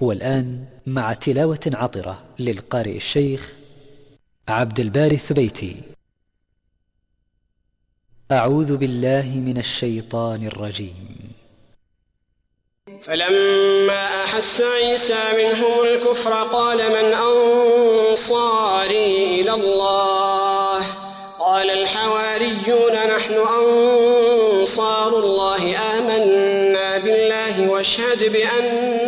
والآن مع تلاوة عطرة للقارئ الشيخ عبد الباري الثبيتي أعوذ بالله من الشيطان الرجيم. فلما أحس عيسى منهم الكفر قال من أنصاري إلى الله؟ قال الحواريون نحن أنصار الله آمنا بالله واشهد بأن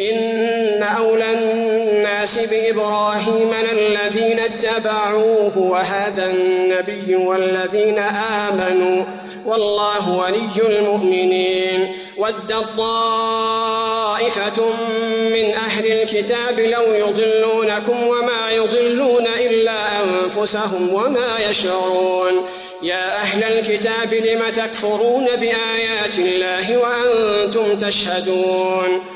إن أولى الناس بإبراهيم الذين اتبعوه وهذا النبي والذين آمنوا والله ولي المؤمنين ود طائفة من أهل الكتاب لو يضلونكم وما يضلون إلا أنفسهم وما يشعرون يا أهل الكتاب لم تكفرون بآيات الله وأنتم تشهدون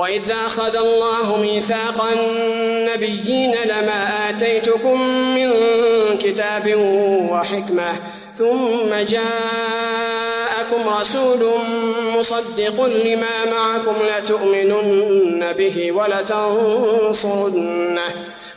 وَإِذَا أخذ الله ميثاق النبيين لما آتيتكم من كتاب وحكمة ثم جاءكم رسول مصدق لما معكم لتؤمنن به ولتنصرنه